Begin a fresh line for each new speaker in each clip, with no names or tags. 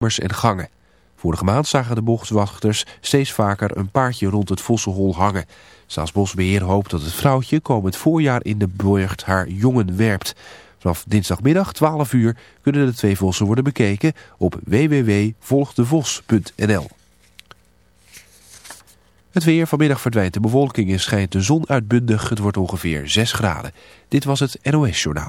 en gangen. Vorige maand zagen de boswachters steeds vaker een paardje rond het vossenhol hangen. Staatsbosbeheer hoopt dat het vrouwtje komend voorjaar in de burcht haar jongen werpt. Vanaf dinsdagmiddag 12 uur kunnen de twee vossen worden bekeken op www.volgdevos.nl. Het weer vanmiddag verdwijnt de bewolking en schijnt de zon uitbundig. Het wordt ongeveer 6 graden. Dit was het NOS Journaal.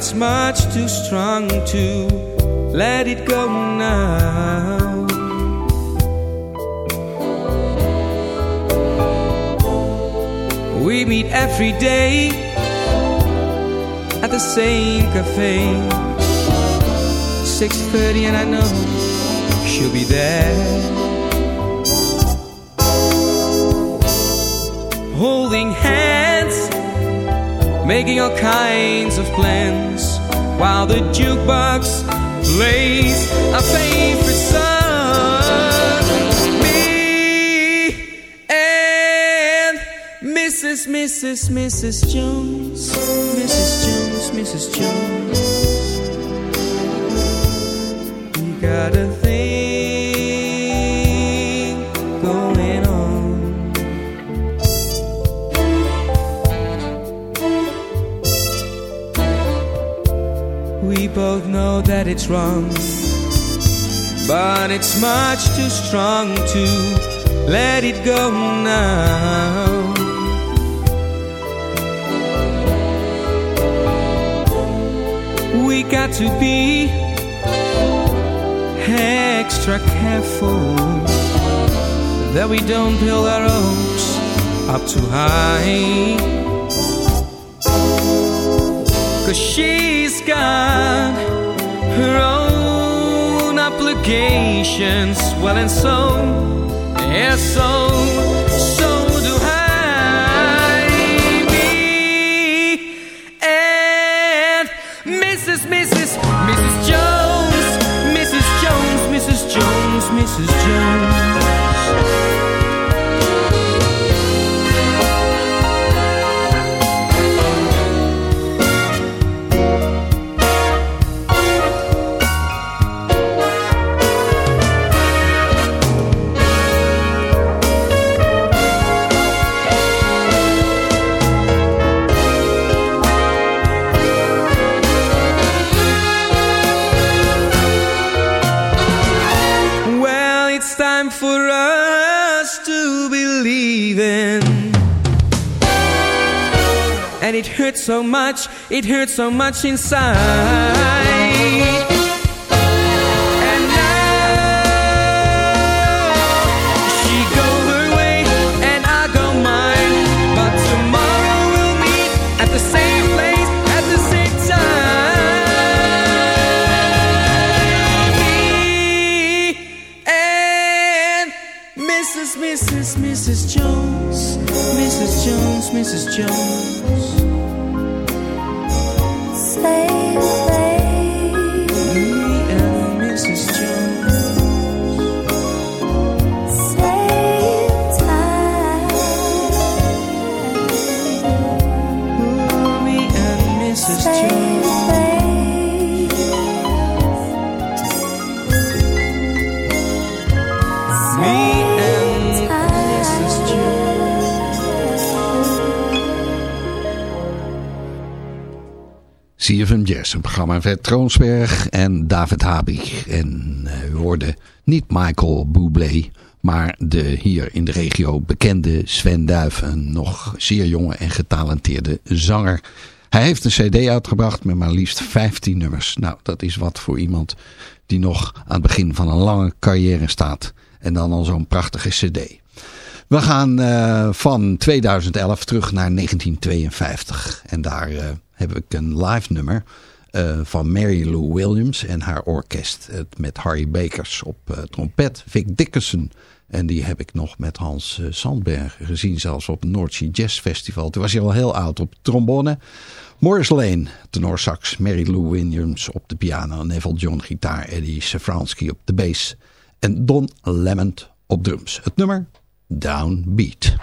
It's much too strong to let it go now. We meet every day at the same cafe. 6:30 and I know she'll be there. Holding hands, making all kinds of plans while the jukebox plays our favorite song. Me and Mrs. Mrs. Mrs. Jones, Mrs. Jones, Mrs. Jones. We got a that it's wrong, but it's much too strong to let it go now. We got to be extra careful that we don't build our hopes up too high. Cause she's got her own obligations, well, and so, yeah, so, so do I. Me and Mrs. Mrs. Mrs. Jones, Mrs. Jones, Mrs. Jones, Mrs. Jones. And it hurts so much, it hurts so much inside.
Jazz, een programma met Troonsberg en David Habig. En eh, we hoorden niet Michael Bublé, maar de hier in de regio bekende Sven Duif. Een nog zeer jonge en getalenteerde zanger. Hij heeft een cd uitgebracht met maar liefst 15 nummers. Nou, dat is wat voor iemand die nog aan het begin van een lange carrière staat. En dan al zo'n prachtige cd. We gaan eh, van 2011 terug naar 1952. En daar eh, heb ik een live nummer eh, van Mary Lou Williams en haar orkest. Het met Harry Bakers op eh, trompet, Vic Dickerson. En die heb ik nog met Hans eh, Sandberg gezien, zelfs op het North Sea Jazz Festival. Toen was hij al heel oud op trombone. Morris Lane, tenorsax, Mary Lou Williams op de piano, Neville John gitaar, Eddie Safransky op de bass en Don Lemond op drums. Het nummer Downbeat.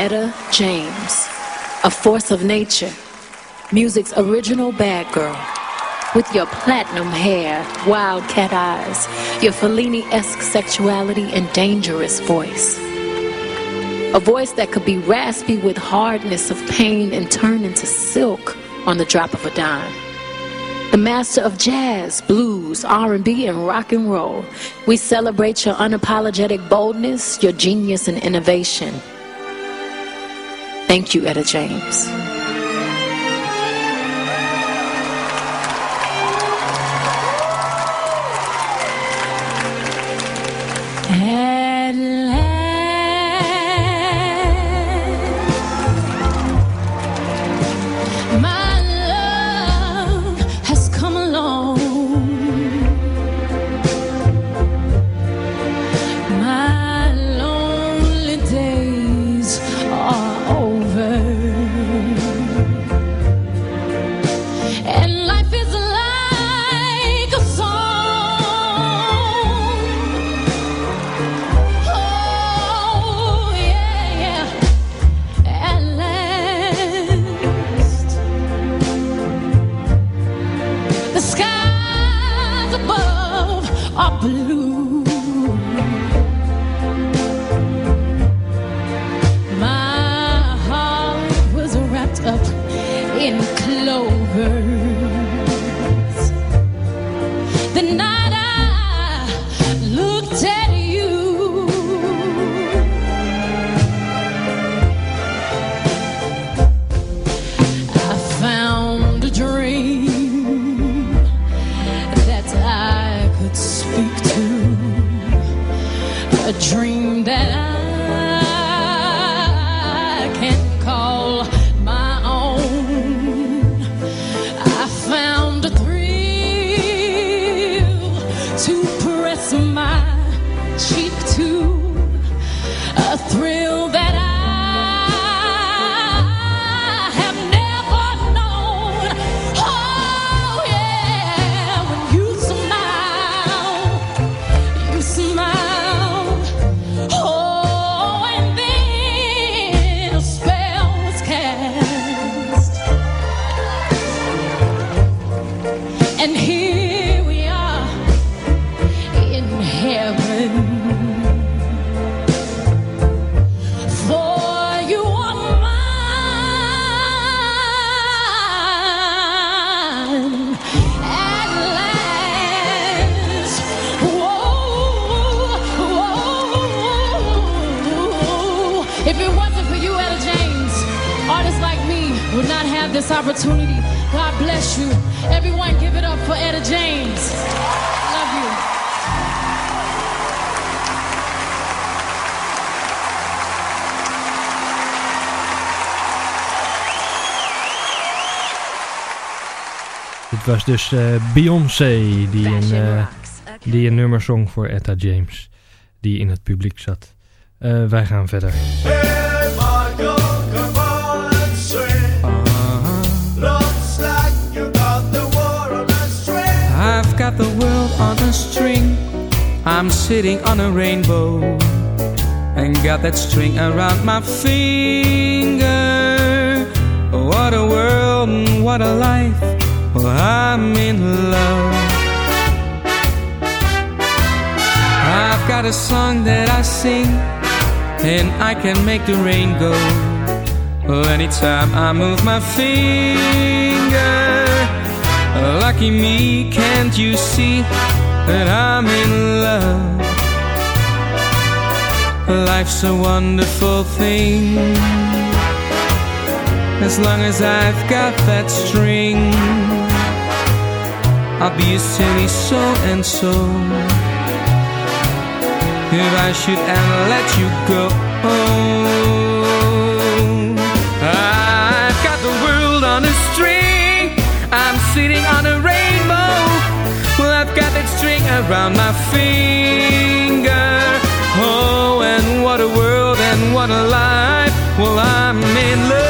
Etta James, a force of nature, music's original bad girl. With your platinum hair, wildcat eyes, your Fellini-esque sexuality, and dangerous voice. A voice that could be raspy with hardness of pain and turn into silk on the drop of a dime. The master of jazz, blues, R&B, and rock and roll. We celebrate your unapologetic boldness, your genius and innovation. Thank you, Etta James. Was
dus eh, Beyoncé die een, eh, die een nummer zong voor Etta James. Die in het publiek zat. Eh, wij gaan verder.
I've got the world on a string. I'm sitting on a rainbow. And got that string around my finger. What a world and what a life. I'm in love. I've got a song that I sing. And I can make the rain go. Anytime I move my finger. Lucky me, can't you see that I'm in love? Life's a wonderful thing. As long as I've got that string, I'll be a silly so and so. If I should ever let you go, I've got the world on a string. I'm sitting on a rainbow. Well, I've got that string around my finger. Oh, and what a world and what a life. Well, I'm in love.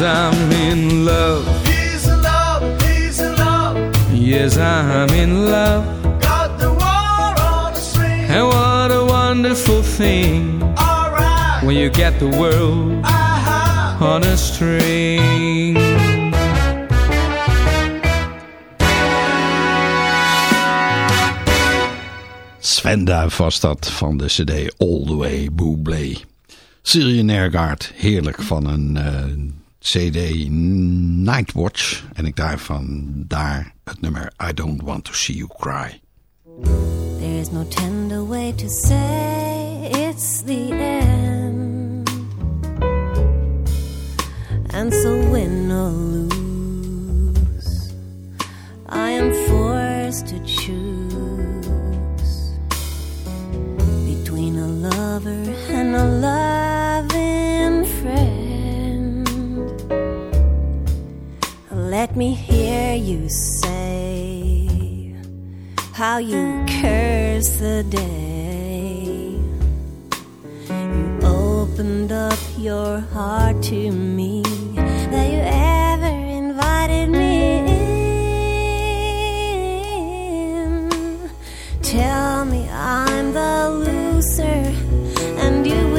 Cause I'm in love.
Peace and love, peace and love.
Yes, I'm in love.
Got the world on a string.
And what a wonderful thing
Alright.
when you get the world
Aha.
on a string.
Sven Duif was dat van de cd All The Way Bublé. Sirian Nergaard, heerlijk van een eh, cd Nightwatch. En ik daarvan daar het nummer I Don't Want To See You Cry.
There is no tender way to say it's the end. And so win or lose, I am forced to choose between a lover and a loving friend. Let me hear you say how you curse the day. You opened up your heart to me that you ever invited me in. Tell me i'm the loser and you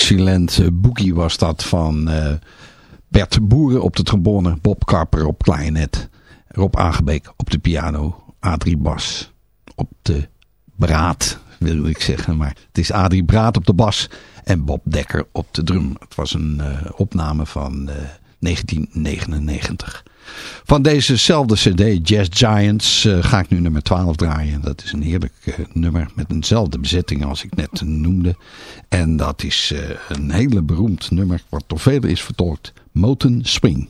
Dixieland eh, Boogie was dat van eh, Bert Boeren op de trombone, Bob Karper op klarinet, Rob Aangebeek op de piano, Adrie Bas op de braad, wil ik zeggen. Maar het is Adrie Braat op de bas en Bob Dekker op de drum. Het was een eh, opname van eh, 1999. Van dezezelfde cd, Jazz Giants, eh, ga ik nu nummer 12 draaien. Dat is een heerlijk eh, nummer met eenzelfde bezetting als ik net noemde. En dat is eh, een hele beroemd nummer, wat door velen is vertolkt. Moten Swing.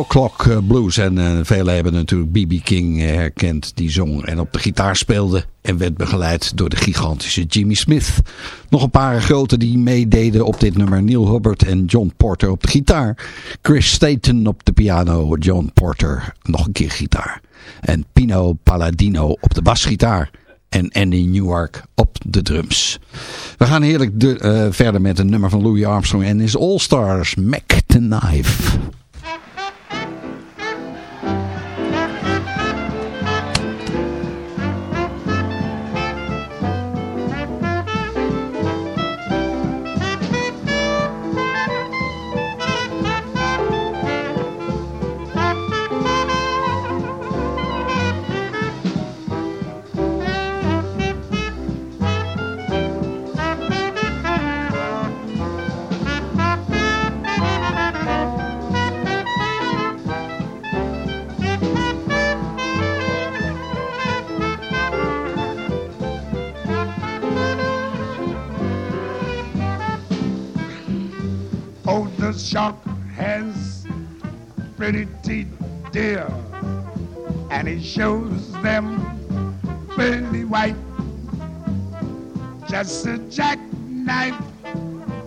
O'Clock
eh, Blues. En eh, velen hebben natuurlijk B.B. King eh, herkend. Die zong en op de gitaar speelde. En werd begeleid door de gigantische Jimmy Smith. Nog een paar grote die meededen op dit nummer. Neil Hubbard en John Porter op de gitaar. Chris Staten op de piano. John Porter nog een keer gitaar. En Pino Palladino op de basgitaar. En Andy Newark op de drums. We gaan heerlijk de, verder met een nummer van Louis Armstrong en his All Stars, Mac the Knife.
Shows them pearly white. Just a jackknife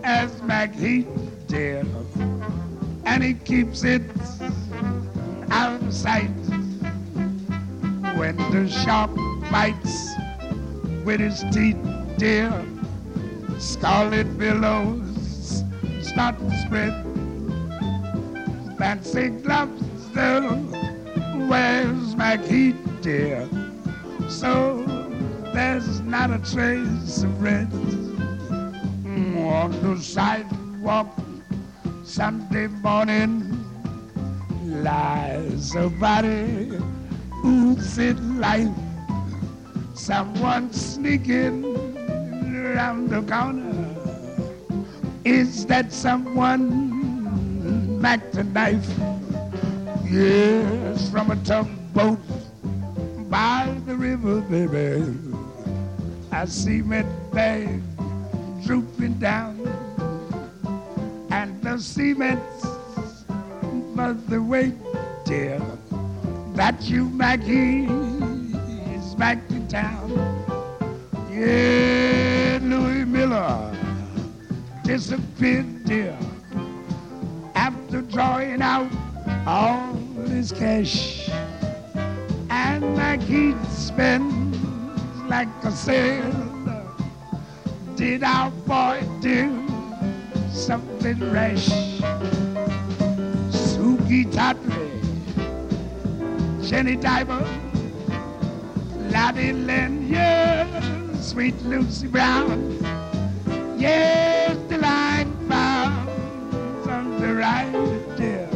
as McHeath, dear, and he keeps it out of sight. When the shark bites with his teeth, dear, scarlet billows start to spread. Fancy gloves, though, where's McHeath, dear? So there's not a trace of red Mm, on the sidewalk Sunday morning lies a body oozing life. Someone sneaking around the corner. Is that someone back the knife? Yes, from a tugboat by the river, baby. I see my bag drooping down, and the cement's the weight, dear, that you, Maggie, is back in town. Yeah, Louis Miller disappeared, dear, after drawing out all his cash. And Maggie spends like a sailor. Did our boy do something rash? Suki Tatre, Jenny Diver, Lottie yeah, sweet Lucy Brown. Yes, the line found on the right, dear.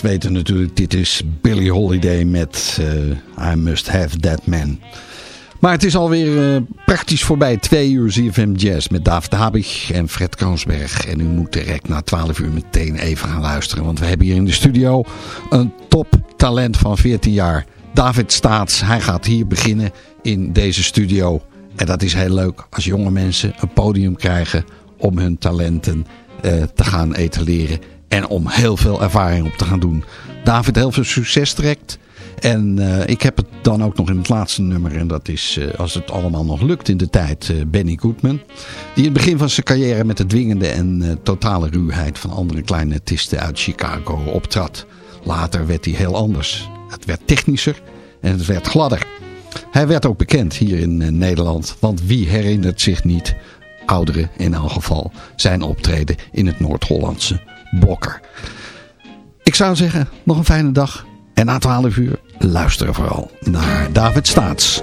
Kenners weten natuurlijk, dit is Billie Holiday met eh, I Must Have That Man. Maar het is alweer eh, praktisch voorbij. Twee uur ZFM Jazz met David Habig en Fred Kroonsberg. En u moet direct na 12 uur meteen even gaan luisteren. Want we hebben hier in de studio een toptalent van 14 jaar. David Staats. Hij gaat hier beginnen in deze studio. En dat is heel leuk als jonge mensen een podium krijgen om hun talenten eh, te gaan etaleren. En om heel veel ervaring op te gaan doen. David heel veel succes trekt. En eh, ik heb het dan ook nog in het laatste nummer. En dat is, eh, als het allemaal nog lukt in de tijd, eh, Benny Goodman. Die in het begin van zijn carrière met de dwingende en totale ruwheid van andere kleine artiesten uit Chicago optrad. Later werd hij heel anders. Het werd technischer en het werd gladder. Hij werd ook bekend hier in Nederland. Want wie herinnert zich niet, ouderen in elk geval, zijn optreden in het Noord-Hollandse Blokker. Ik zou zeggen, nog een fijne dag. En na 12 uur luisteren vooral naar David Staats.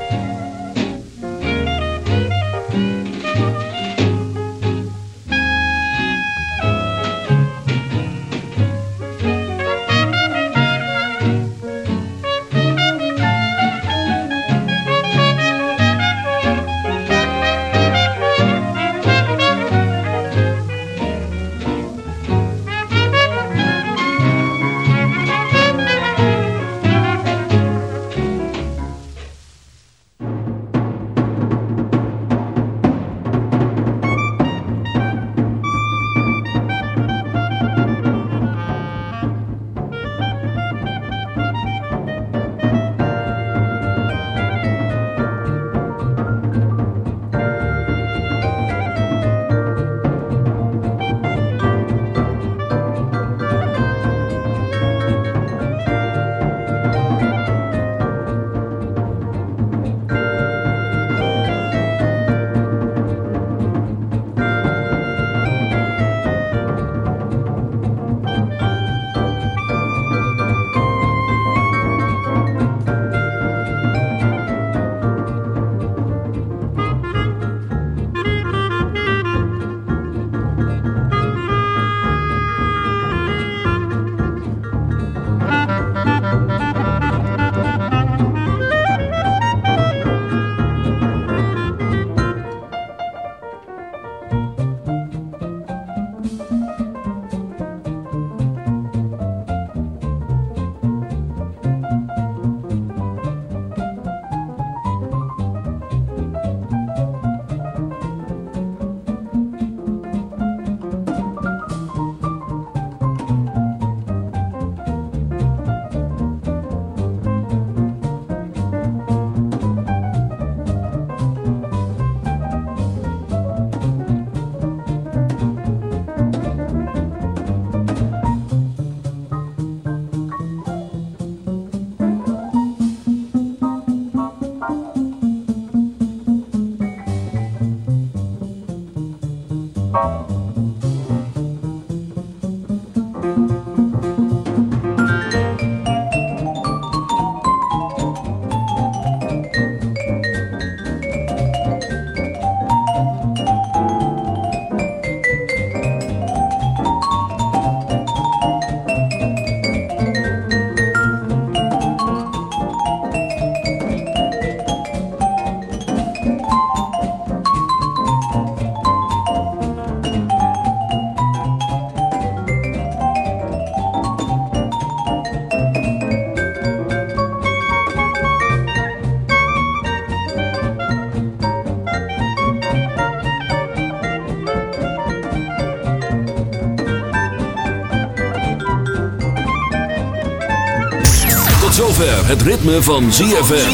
Zover het ritme van ZFM.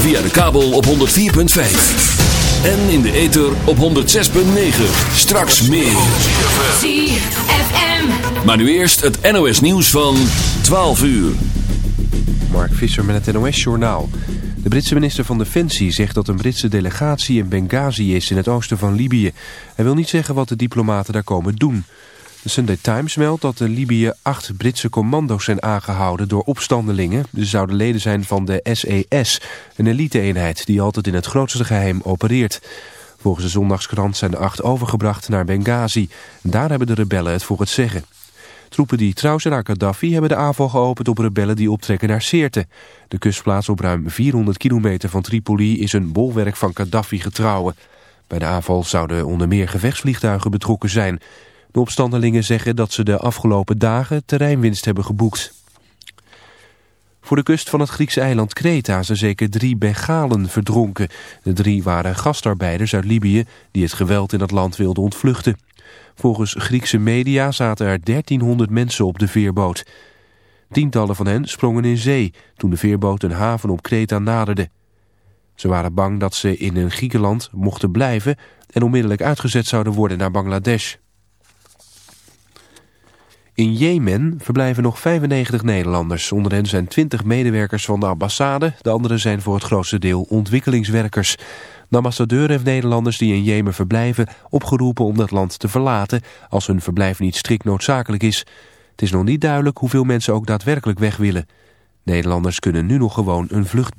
Via de kabel op 104.5. En in de ether op 106.9. Straks meer.
ZFM.
Maar nu eerst het NOS nieuws van 12 uur.
Mark Visser met het NOS-journaal. De Britse minister van Defensie zegt dat een Britse delegatie in Benghazi is in het oosten van Libië. Hij wil niet zeggen wat de diplomaten daar komen doen. De Sunday Times meldt dat in Libië acht Britse commando's zijn aangehouden door opstandelingen. Ze zouden leden zijn van de SES, een elite-eenheid die altijd in het grootste geheim opereert. Volgens de zondagskrant zijn de acht overgebracht naar Benghazi. Daar hebben de rebellen het voor het zeggen. Troepen die trouw zijn aan Gaddafi hebben de aanval geopend op rebellen die optrekken naar Sirte. De kustplaats op ruim 400 kilometer van Tripoli is een bolwerk van Gaddafi-getrouwen. Bij de aanval zouden onder meer gevechtsvliegtuigen betrokken zijn. De opstandelingen zeggen dat ze de afgelopen dagen terreinwinst hebben geboekt. Voor de kust van het Griekse eiland Kreta zijn zeker drie Bengalen verdronken. De drie waren gastarbeiders uit Libië die het geweld in het land wilden ontvluchten. Volgens Griekse media zaten er 1300 mensen op de veerboot. Tientallen van hen sprongen in zee toen de veerboot een haven op Kreta naderde. Ze waren bang dat ze in een Griekenland mochten blijven en onmiddellijk uitgezet zouden worden naar Bangladesh. In Jemen verblijven nog 95 Nederlanders. Onder hen zijn 20 medewerkers van de ambassade. De anderen zijn voor het grootste deel ontwikkelingswerkers. De ambassadeur heeft Nederlanders die in Jemen verblijven opgeroepen om dat land te verlaten als hun verblijf niet strikt noodzakelijk is. Het is nog niet duidelijk hoeveel mensen ook daadwerkelijk weg willen. Nederlanders kunnen nu nog gewoon een vlucht.